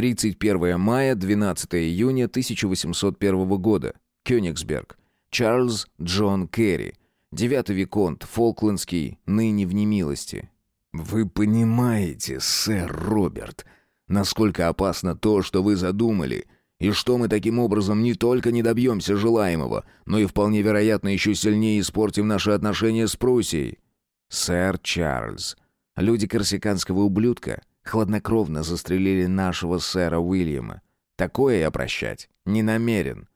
31 мая, 12 июня 1801 года. Кёнигсберг. Чарльз Джон Керри. Девятый виконт, Фолклендский, ныне в немилости. «Вы понимаете, сэр Роберт, насколько опасно то, что вы задумали, и что мы таким образом не только не добьемся желаемого, но и вполне вероятно еще сильнее испортим наши отношения с Пруссией?» «Сэр Чарльз, люди корсиканского ублюдка хладнокровно застрелили нашего сэра Уильяма. Такое я прощать не намерен».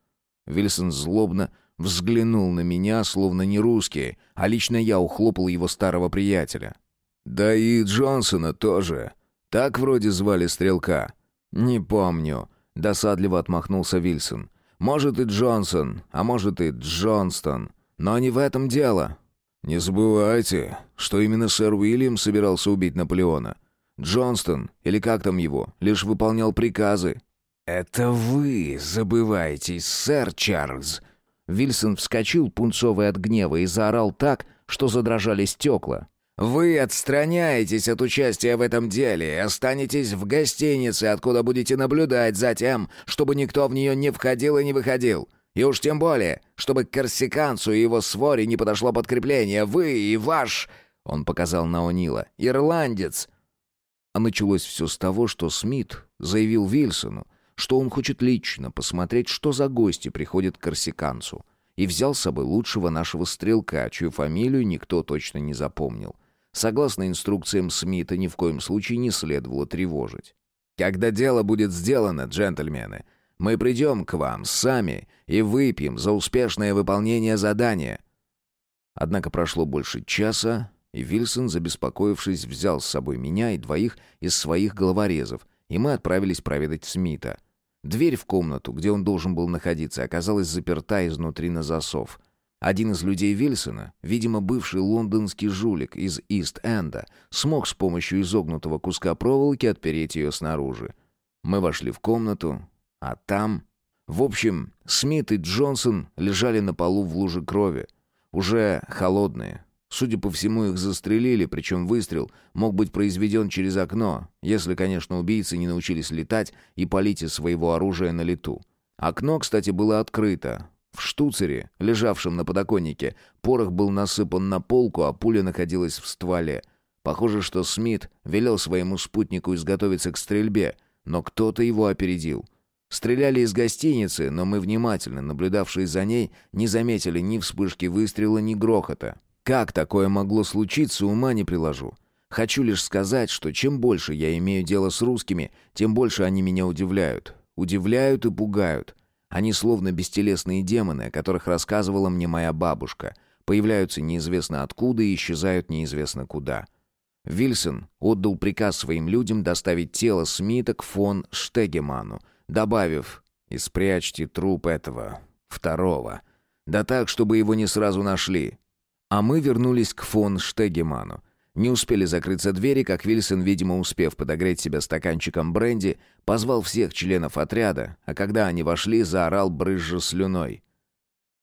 Вильсон злобно взглянул на меня, словно не русский, а лично я ухлопал его старого приятеля. «Да и Джонсона тоже. Так вроде звали стрелка». «Не помню», — досадливо отмахнулся Вильсон. «Может и Джонсон, а может и Джонстон. Но не в этом дело». «Не забывайте, что именно сэр Уильям собирался убить Наполеона. Джонстон, или как там его, лишь выполнял приказы». «Это вы забываетесь, сэр Чарльз!» Вильсон вскочил, пунцовый от гнева, и заорал так, что задрожали стекла. «Вы отстраняетесь от участия в этом деле и останетесь в гостинице, откуда будете наблюдать за тем, чтобы никто в нее не входил и не выходил. И уж тем более, чтобы к корсиканцу и его своре не подошло подкрепление. Вы и ваш...» Он показал на О'Нила. «Ирландец!» А началось все с того, что Смит заявил Вильсону, что он хочет лично посмотреть, что за гости приходят к корсиканцу, и взял с собой лучшего нашего стрелка, чью фамилию никто точно не запомнил. Согласно инструкциям Смита, ни в коем случае не следовало тревожить. «Когда дело будет сделано, джентльмены, мы придем к вам сами и выпьем за успешное выполнение задания». Однако прошло больше часа, и Вильсон, забеспокоившись, взял с собой меня и двоих из своих головорезов, и мы отправились проведать Смита. Дверь в комнату, где он должен был находиться, оказалась заперта изнутри на засов. Один из людей Вильсона, видимо, бывший лондонский жулик из Ист-Энда, смог с помощью изогнутого куска проволоки отпереть ее снаружи. Мы вошли в комнату, а там... В общем, Смит и Джонсон лежали на полу в луже крови, уже холодные, Судя по всему, их застрелили, причем выстрел мог быть произведен через окно, если, конечно, убийцы не научились летать и палить из своего оружия на лету. Окно, кстати, было открыто. В штуцере, лежавшем на подоконнике, порох был насыпан на полку, а пуля находилась в стволе. Похоже, что Смит велел своему спутнику изготовиться к стрельбе, но кто-то его опередил. Стреляли из гостиницы, но мы, внимательно наблюдавшие за ней, не заметили ни вспышки выстрела, ни грохота. Как такое могло случиться, ума не приложу. Хочу лишь сказать, что чем больше я имею дело с русскими, тем больше они меня удивляют. Удивляют и пугают. Они словно бестелесные демоны, о которых рассказывала мне моя бабушка. Появляются неизвестно откуда и исчезают неизвестно куда. Вильсон отдал приказ своим людям доставить тело Смита к фон Штегеману, добавив «И спрячьте труп этого, второго. Да так, чтобы его не сразу нашли. А мы вернулись к фон Штегеману. Не успели закрыться двери, как Вильсон, видимо, успев подогреть себя стаканчиком бренди, позвал всех членов отряда, а когда они вошли, заорал брызжа слюной.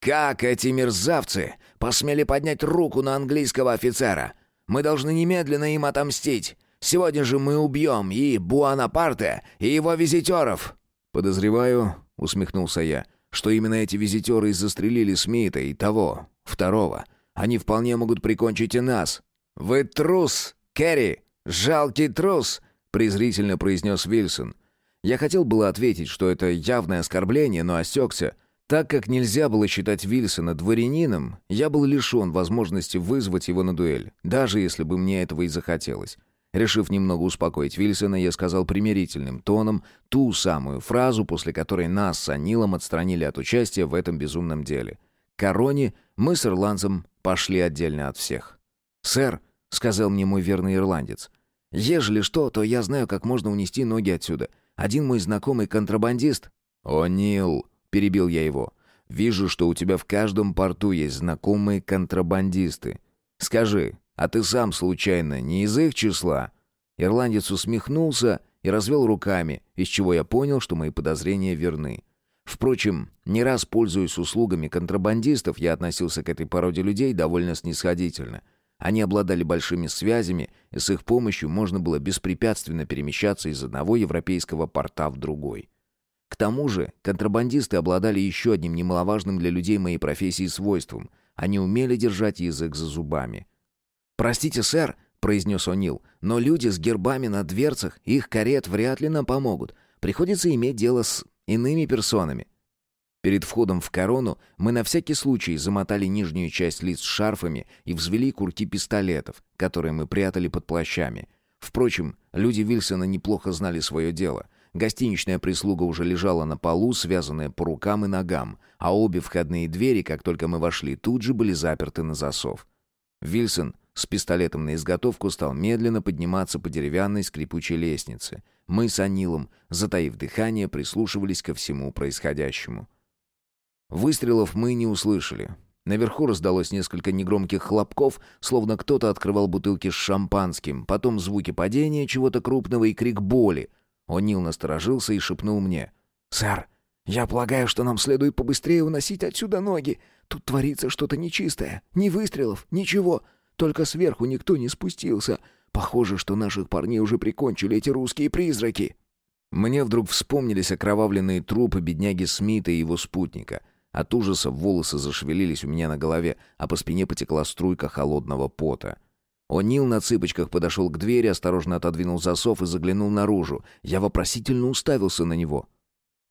«Как эти мерзавцы посмели поднять руку на английского офицера? Мы должны немедленно им отомстить. Сегодня же мы убьем и Буанапарте, и его визитеров!» «Подозреваю», — усмехнулся я, — «что именно эти визитеры и застрелили Смита и того, второго». Они вполне могут прикончить и нас». «Вы трус, Керри! Жалкий трус!» — презрительно произнес Вильсон. Я хотел было ответить, что это явное оскорбление, но осекся. Так как нельзя было считать Вильсона дворянином, я был лишен возможности вызвать его на дуэль, даже если бы мне этого и захотелось. Решив немного успокоить Вильсона, я сказал примирительным тоном ту самую фразу, после которой нас с Анилом отстранили от участия в этом безумном деле. Короне мы с ирландцем пошли отдельно от всех. «Сэр», — сказал мне мой верный ирландец, — «ежели что, то я знаю, как можно унести ноги отсюда. Один мой знакомый контрабандист...» «О, Нил», — перебил я его, — «вижу, что у тебя в каждом порту есть знакомые контрабандисты. Скажи, а ты сам, случайно, не из их числа?» Ирландец усмехнулся и развел руками, из чего я понял, что мои подозрения верны. Впрочем, не раз пользуясь услугами контрабандистов, я относился к этой породе людей довольно снисходительно. Они обладали большими связями, и с их помощью можно было беспрепятственно перемещаться из одного европейского порта в другой. К тому же контрабандисты обладали еще одним немаловажным для людей моей профессии свойством. Они умели держать язык за зубами. «Простите, сэр», — произнес О'Нил, «но люди с гербами на дверцах, их карет вряд ли нам помогут. Приходится иметь дело с иными персонами». Перед входом в корону мы на всякий случай замотали нижнюю часть лиц шарфами и взвели курки пистолетов, которые мы прятали под плащами. Впрочем, люди Вильсона неплохо знали свое дело. Гостиничная прислуга уже лежала на полу, связанная по рукам и ногам, а обе входные двери, как только мы вошли, тут же были заперты на засов. Вильсон с пистолетом на изготовку стал медленно подниматься по деревянной скрипучей лестнице. Мы с Анилом, затаив дыхание, прислушивались ко всему происходящему. Выстрелов мы не услышали. Наверху раздалось несколько негромких хлопков, словно кто-то открывал бутылки с шампанским, потом звуки падения чего-то крупного и крик боли. О'Нил насторожился и шепнул мне. «Сэр, я полагаю, что нам следует побыстрее уносить отсюда ноги. Тут творится что-то нечистое. Ни выстрелов, ничего. Только сверху никто не спустился. Похоже, что наших парней уже прикончили эти русские призраки». Мне вдруг вспомнились окровавленные трупы бедняги Смита и его спутника — от ужаса волосы зашевелились у меня на голове, а по спине потекла струйка холодного пота. О'Нил на цыпочках подошел к двери, осторожно отодвинул засов и заглянул наружу. Я вопросительно уставился на него.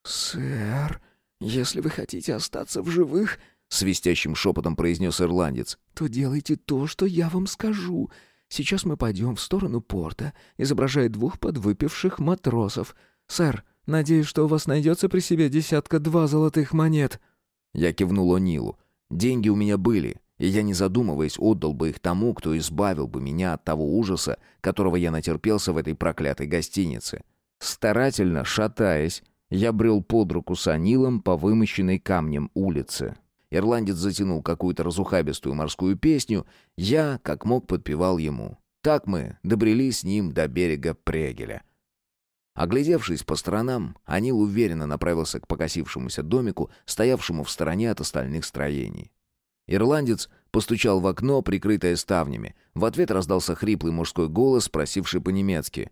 «Сэр, если вы хотите остаться в живых...» — свистящим шепотом произнес ирландец. «То делайте то, что я вам скажу. Сейчас мы пойдем в сторону порта, изображая двух подвыпивших матросов. Сэр, надеюсь, что у вас найдется при себе десятка-два золотых монет». Я кивнул О'Нилу. Деньги у меня были, и я, не задумываясь, отдал бы их тому, кто избавил бы меня от того ужаса, которого я натерпелся в этой проклятой гостинице. Старательно, шатаясь, я брел под руку с Анилом по вымощенной камнем улице. Ирландец затянул какую-то разухабистую морскую песню, я, как мог, подпевал ему. Так мы добрели с ним до берега Прегеля. Оглядевшись по сторонам, Анил уверенно направился к покосившемуся домику, стоявшему в стороне от остальных строений. Ирландец постучал в окно, прикрытое ставнями. В ответ раздался хриплый мужской голос, спросивший по-немецки.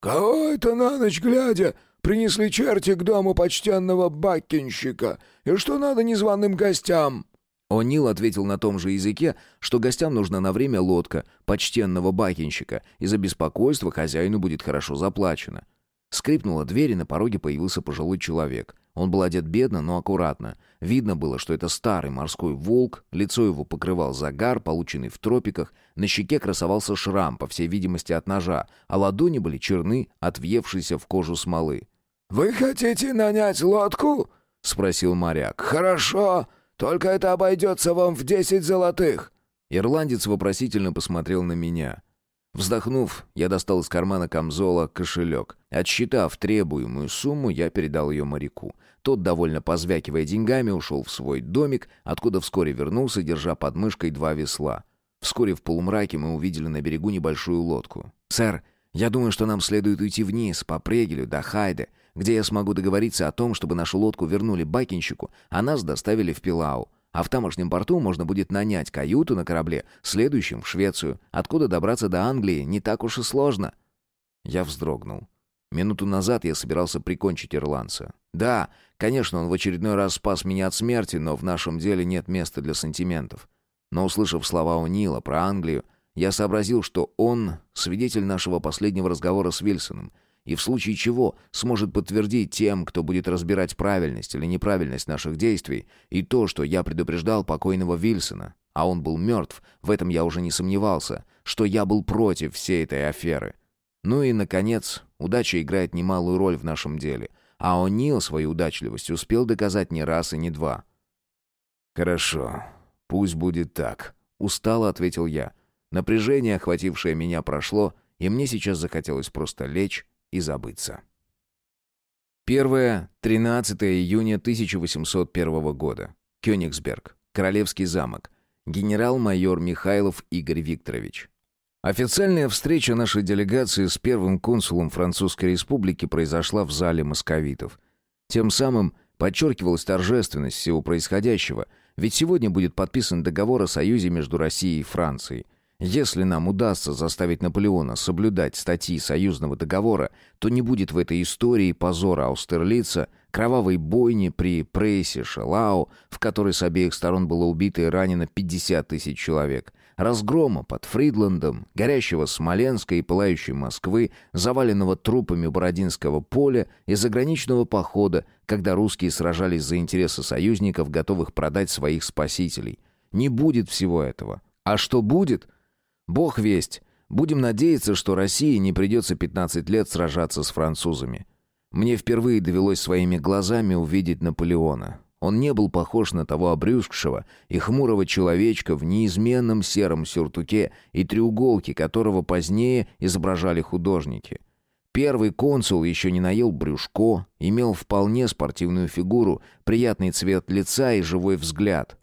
«Кого это на ночь глядя принесли черти к дому почтенного бакинщика? И что надо незваным гостям?» О'Нил ответил на том же языке, что гостям нужна на время лодка почтенного бакинщика, и за беспокойство хозяину будет хорошо заплачено. Скрипнула дверь, и на пороге появился пожилой человек. Он был одет бедно, но аккуратно. Видно было, что это старый морской волк, лицо его покрывал загар, полученный в тропиках, на щеке красовался шрам, по всей видимости, от ножа, а ладони были черны от въевшейся в кожу смолы. «Вы хотите нанять лодку?» — спросил моряк. «Хорошо, только это обойдется вам в десять золотых». Ирландец вопросительно посмотрел на меня. Вздохнув, я достал из кармана камзола кошелек. Отсчитав требуемую сумму, я передал ее моряку. Тот, довольно позвякивая деньгами, ушел в свой домик, откуда вскоре вернулся, держа под мышкой два весла. Вскоре в полумраке мы увидели на берегу небольшую лодку. «Сэр, я думаю, что нам следует уйти вниз, по Прегелю до Хайде, где я смогу договориться о том, чтобы нашу лодку вернули бакинщику, а нас доставили в Пилау. А в тамошнем порту можно будет нанять каюту на корабле, следующем в Швецию, откуда добраться до Англии не так уж и сложно. Я вздрогнул. Минуту назад я собирался прикончить ирландца. Да, конечно, он в очередной раз спас меня от смерти, но в нашем деле нет места для сантиментов. Но услышав слова у Нила про Англию, я сообразил, что он свидетель нашего последнего разговора с Вильсоном — и в случае чего сможет подтвердить тем, кто будет разбирать правильность или неправильность наших действий, и то, что я предупреждал покойного Вильсона, а он был мертв, в этом я уже не сомневался, что я был против всей этой аферы. Ну и, наконец, удача играет немалую роль в нашем деле, а О'Нил свою удачливость успел доказать не раз и не два. «Хорошо, пусть будет так», — устало ответил я. Напряжение, охватившее меня, прошло, и мне сейчас захотелось просто лечь и забыться. 1-13 июня 1801 года. Кёнигсберг. Королевский замок. Генерал-майор Михайлов Игорь Викторович. Официальная встреча нашей делегации с первым консулом Французской Республики произошла в зале московитов. Тем самым подчеркивалась торжественность всего происходящего, ведь сегодня будет подписан договор о союзе между Россией и Францией – Если нам удастся заставить Наполеона соблюдать статьи союзного договора, то не будет в этой истории позора Аустерлица, кровавой бойни при прессе Шелау, в которой с обеих сторон было убито и ранено 50 тысяч человек, разгрома под Фридландом, горящего Смоленска и пылающей Москвы, заваленного трупами Бородинского поля и заграничного похода, когда русские сражались за интересы союзников, готовых продать своих спасителей. Не будет всего этого. А что будет – Бог весть. Будем надеяться, что России не придется 15 лет сражаться с французами. Мне впервые довелось своими глазами увидеть Наполеона. Он не был похож на того обрюзгшего и хмурого человечка в неизменном сером сюртуке и треуголке, которого позднее изображали художники. Первый консул еще не наел брюшко, имел вполне спортивную фигуру, приятный цвет лица и живой взгляд.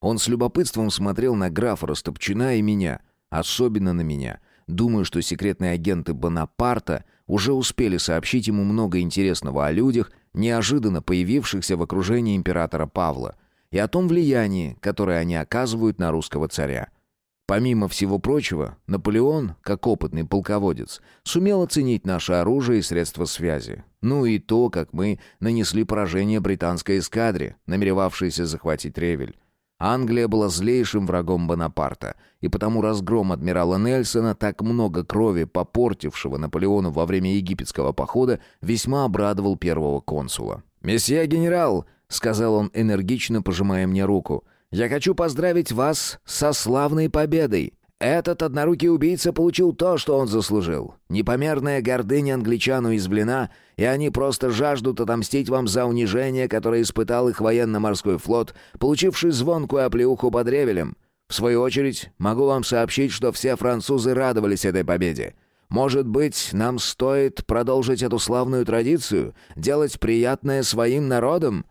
Он с любопытством смотрел на графа Растопчина и меня — Особенно на меня. Думаю, что секретные агенты Бонапарта уже успели сообщить ему много интересного о людях, неожиданно появившихся в окружении императора Павла, и о том влиянии, которое они оказывают на русского царя. Помимо всего прочего, Наполеон, как опытный полководец, сумел оценить наше оружие и средства связи. Ну и то, как мы нанесли поражение британской эскадре, намеревавшейся захватить Ревель. Англия была злейшим врагом Бонапарта, и потому разгром адмирала Нельсона, так много крови попортившего Наполеону во время египетского похода, весьма обрадовал первого консула. «Месье генерал», — сказал он, энергично пожимая мне руку, — «я хочу поздравить вас со славной победой. Этот однорукий убийца получил то, что он заслужил. Непомерная гордыня англичан уязвлена, и они просто жаждут отомстить вам за унижение, которое испытал их военно-морской флот, получивший звонкую оплеуху под Ревелем. В свою очередь, могу вам сообщить, что все французы радовались этой победе. Может быть, нам стоит продолжить эту славную традицию, делать приятное своим народам?»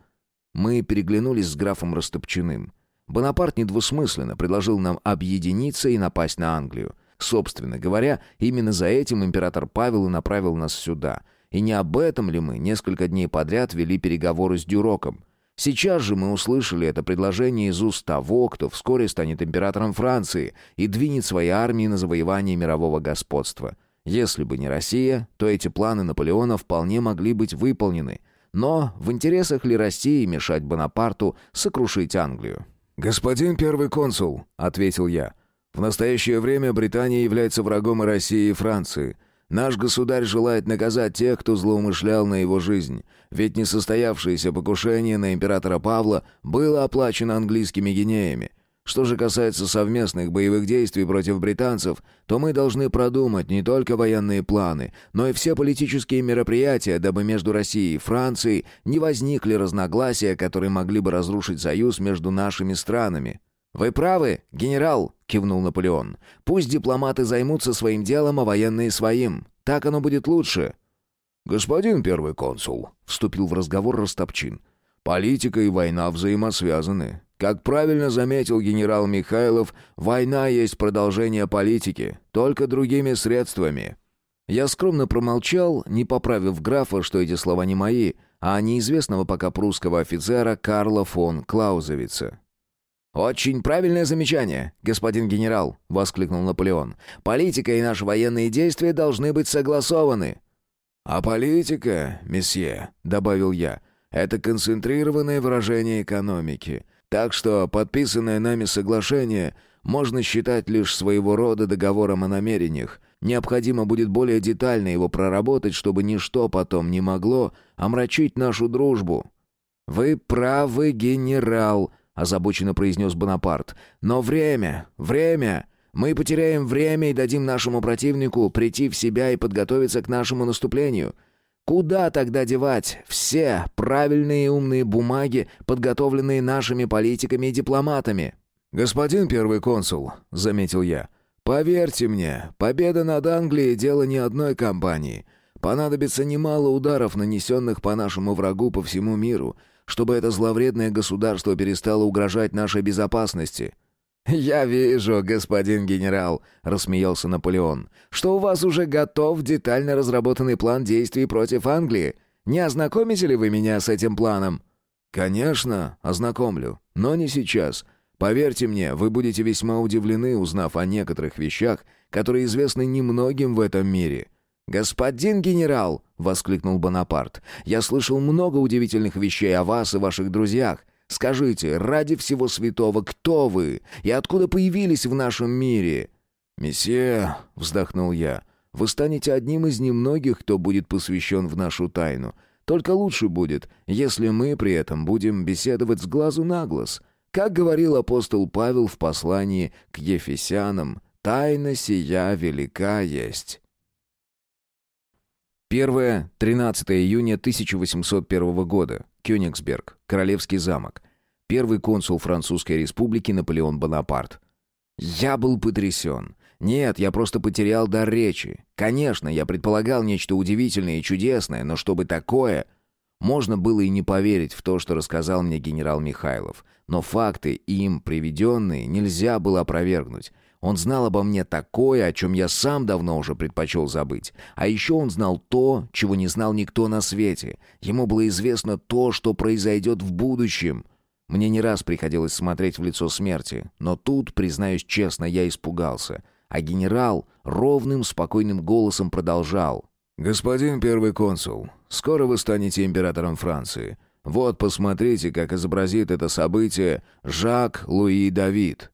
Мы переглянулись с графом Растопчиным. Бонапарт недвусмысленно предложил нам объединиться и напасть на Англию. Собственно говоря, именно за этим император Павел и направил нас сюда. И не об этом ли мы несколько дней подряд вели переговоры с Дюроком? Сейчас же мы услышали это предложение из уст того, кто вскоре станет императором Франции и двинет свои армии на завоевание мирового господства. Если бы не Россия, то эти планы Наполеона вполне могли быть выполнены. Но в интересах ли России мешать Бонапарту сокрушить Англию? «Господин первый консул», — ответил я, — «в настоящее время Британия является врагом и России, и Франции. Наш государь желает наказать тех, кто злоумышлял на его жизнь, ведь несостоявшееся покушение на императора Павла было оплачено английскими гинеями. Что же касается совместных боевых действий против британцев, то мы должны продумать не только военные планы, но и все политические мероприятия, дабы между Россией и Францией не возникли разногласия, которые могли бы разрушить союз между нашими странами. «Вы правы, генерал», — кивнул Наполеон. «Пусть дипломаты займутся своим делом, а военные своим. Так оно будет лучше». «Господин первый консул», — вступил в разговор Ростопчин, — «политика и война взаимосвязаны. Как правильно заметил генерал Михайлов, война есть продолжение политики, только другими средствами. Я скромно промолчал, не поправив графа, что эти слова не мои, а неизвестного пока прусского офицера Карла фон Клаузевица. «Очень правильное замечание, господин генерал», — воскликнул Наполеон. «Политика и наши военные действия должны быть согласованы». «А политика, месье», — добавил я, — «это концентрированное выражение экономики. Так что подписанное нами соглашение можно считать лишь своего рода договором о намерениях. Необходимо будет более детально его проработать, чтобы ничто потом не могло омрачить нашу дружбу». «Вы правы, генерал», — озабоченно произнес Бонапарт. «Но время, время! Мы потеряем время и дадим нашему противнику прийти в себя и подготовиться к нашему наступлению. Куда тогда девать все правильные и умные бумаги, подготовленные нашими политиками и дипломатами? «Господин первый консул», — заметил я, — «поверьте мне, победа над Англией — дело не одной кампании. Понадобится немало ударов, нанесенных по нашему врагу по всему миру, чтобы это зловредное государство перестало угрожать нашей безопасности». «Я вижу, господин генерал», — рассмеялся Наполеон, «что у вас уже готов детально разработанный план действий против Англии. Не ознакомите ли вы меня с этим планом?» «Конечно, ознакомлю, но не сейчас. Поверьте мне, вы будете весьма удивлены, узнав о некоторых вещах, которые известны немногим в этом мире». «Господин генерал!» — воскликнул Бонапарт. «Я слышал много удивительных вещей о вас и ваших друзьях. Скажите, ради всего святого, кто вы и откуда появились в нашем мире?» «Месье», — вздохнул я, — «вы станете одним из немногих, кто будет посвящен в нашу тайну. Только лучше будет, если мы при этом будем беседовать с глазу на глаз. Как говорил апостол Павел в послании к Ефесянам, «Тайна сия велика есть». 1-13 июня 1801 года. Кёнигсберг, Королевский замок. Первый консул Французской республики Наполеон Бонапарт. Я был потрясен. Нет, я просто потерял дар речи. Конечно, я предполагал нечто удивительное и чудесное, но чтобы такое... Можно было и не поверить в то, что рассказал мне генерал Михайлов. Но факты, им приведенные, нельзя было опровергнуть. Он знал обо мне такое, о чем я сам давно уже предпочел забыть. А еще он знал то, чего не знал никто на свете. Ему было известно то, что произойдет в будущем. Мне не раз приходилось смотреть в лицо смерти, но тут, признаюсь честно, я испугался. А генерал ровным, спокойным голосом продолжал. «Господин первый консул, скоро вы станете императором Франции. Вот посмотрите, как изобразит это событие Жак Луи Давид».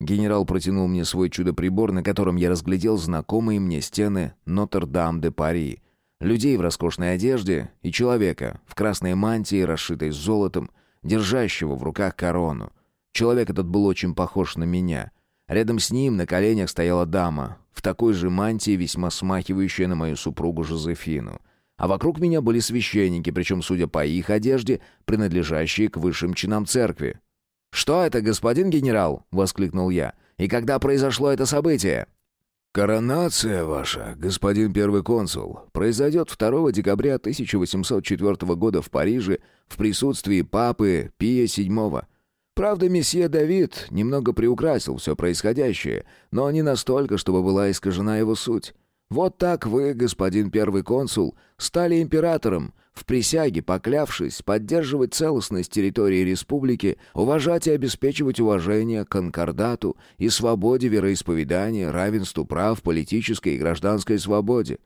Генерал протянул мне свой чудо-прибор, на котором я разглядел знакомые мне стены Нотр-Дам-де-Пари. Людей в роскошной одежде и человека в красной мантии, расшитой золотом, держащего в руках корону. Человек этот был очень похож на меня. Рядом с ним на коленях стояла дама, в такой же мантии, весьма смахивающая на мою супругу Жозефину. А вокруг меня были священники, причем, судя по их одежде, принадлежащие к высшим чинам церкви. «Что это, господин генерал?» — воскликнул я. «И когда произошло это событие?» «Коронация ваша, господин первый консул, произойдет 2 декабря 1804 года в Париже в присутствии папы Пия VII. Правда, месье Давид немного приукрасил все происходящее, но не настолько, чтобы была искажена его суть. Вот так вы, господин первый консул, стали императором, в присяге поклявшись поддерживать целостность территории республики, уважать и обеспечивать уважение конкордату и свободе вероисповедания, равенству прав, политической и гражданской свободе.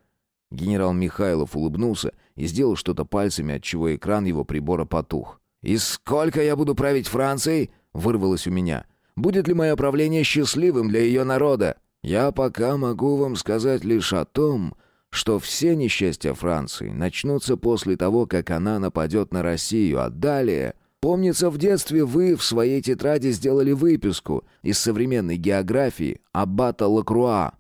Генерал Михайлов улыбнулся и сделал что-то пальцами, отчего экран его прибора потух. «И сколько я буду править Францией?» — вырвалось у меня. «Будет ли мое правление счастливым для ее народа?» Я пока могу вам сказать лишь о том, что все несчастья Франции начнутся после того, как она нападет на Россию, а далее... Помнится, в детстве вы в своей тетради сделали выписку из современной географии Аббата Лакруа.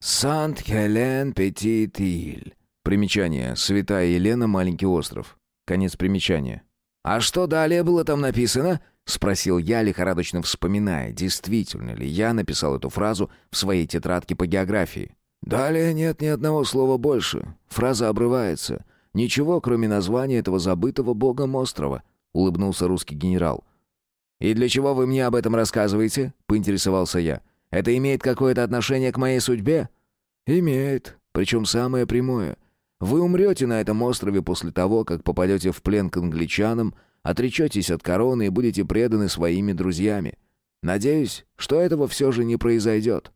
«Сант-Хелен-Петит-Иль». Примечание. Святая Елена, маленький остров. Конец примечания. «А что далее было там написано?» — спросил я, лихорадочно вспоминая, действительно ли я написал эту фразу в своей тетрадке по географии. «Далее нет ни одного слова больше. Фраза обрывается. Ничего, кроме названия этого забытого богом острова», — улыбнулся русский генерал. «И для чего вы мне об этом рассказываете?» — поинтересовался я. «Это имеет какое-то отношение к моей судьбе?» «Имеет, причем самое прямое. Вы умрете на этом острове после того, как попадете в плен к англичанам, Отречетесь от короны и будете преданы своими друзьями. Надеюсь, что этого все же не произойдет».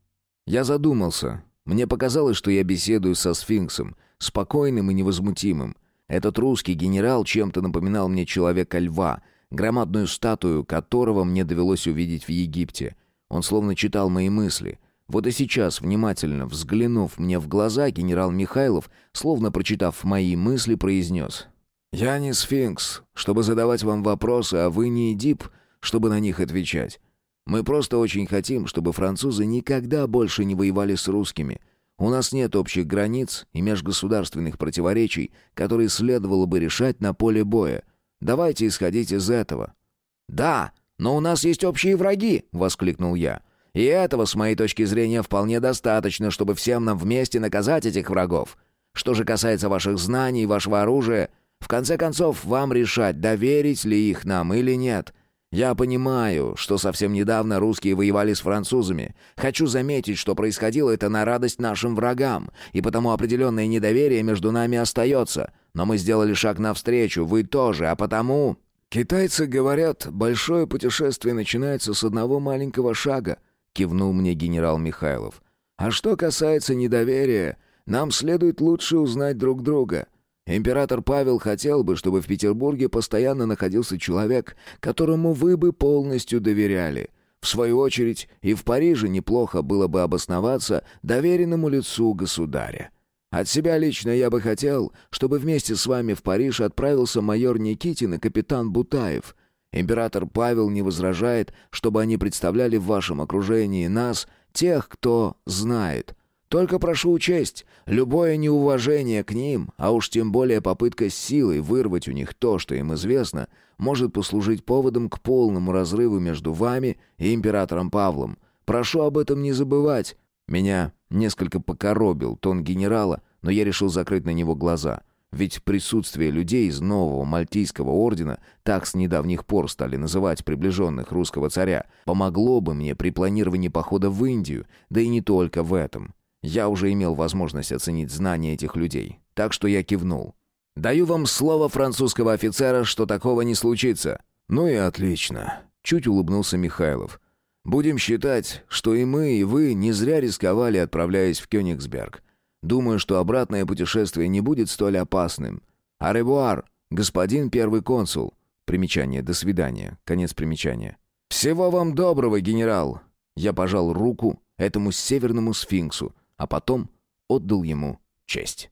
Я задумался. Мне показалось, что я беседую со сфинксом, спокойным и невозмутимым. Этот русский генерал чем-то напоминал мне человека-льва, громадную статую которого мне довелось увидеть в Египте. Он словно читал мои мысли. Вот и сейчас, внимательно взглянув мне в глаза, генерал Михайлов, словно прочитав мои мысли, произнес «Я не сфинкс, чтобы задавать вам вопросы, а вы не Эдип, чтобы на них отвечать. Мы просто очень хотим, чтобы французы никогда больше не воевали с русскими. У нас нет общих границ и межгосударственных противоречий, которые следовало бы решать на поле боя. Давайте исходить из этого». «Да, но у нас есть общие враги!» — воскликнул я. «И этого, с моей точки зрения, вполне достаточно, чтобы всем нам вместе наказать этих врагов. Что же касается ваших знаний и вашего оружия, в конце концов, вам решать, доверить ли их нам или нет. Я понимаю, что совсем недавно русские воевали с французами. Хочу заметить, что происходило это на радость нашим врагам, и потому определенное недоверие между нами остается. Но мы сделали шаг навстречу, вы тоже, а потому...» «Китайцы говорят, большое путешествие начинается с одного маленького шага», — кивнул мне генерал Михайлов. «А что касается недоверия, нам следует лучше узнать друг друга. Император Павел хотел бы, чтобы в Петербурге постоянно находился человек, которому вы бы полностью доверяли. В свою очередь, и в Париже неплохо было бы обосноваться доверенному лицу государя. От себя лично я бы хотел, чтобы вместе с вами в Париж отправился майор Никитин и капитан Бутаев. Император Павел не возражает, чтобы они представляли в вашем окружении нас, тех, кто знает. Только прошу учесть, любое неуважение к ним, а уж тем более попытка силой вырвать у них то, что им известно, может послужить поводом к полному разрыву между вами и императором Павлом. Прошу об этом не забывать. Меня несколько покоробил тон генерала, но я решил закрыть на него глаза. Ведь присутствие людей из нового мальтийского ордена, так с недавних пор стали называть приближенных русского царя, помогло бы мне при планировании похода в Индию, да и не только в этом. Я уже имел возможность оценить знания этих людей, так что я кивнул. «Даю вам слово французского офицера, что такого не случится». «Ну и отлично», — чуть улыбнулся Михайлов. «Будем считать, что и мы, и вы не зря рисковали, отправляясь в Кёнигсберг. Думаю, что обратное путешествие не будет столь опасным. Аревуар, господин первый консул». Примечание «До свидания». Конец примечания. «Всего вам доброго, генерал!» Я пожал руку этому северному сфинксу, а потом отдал ему честь.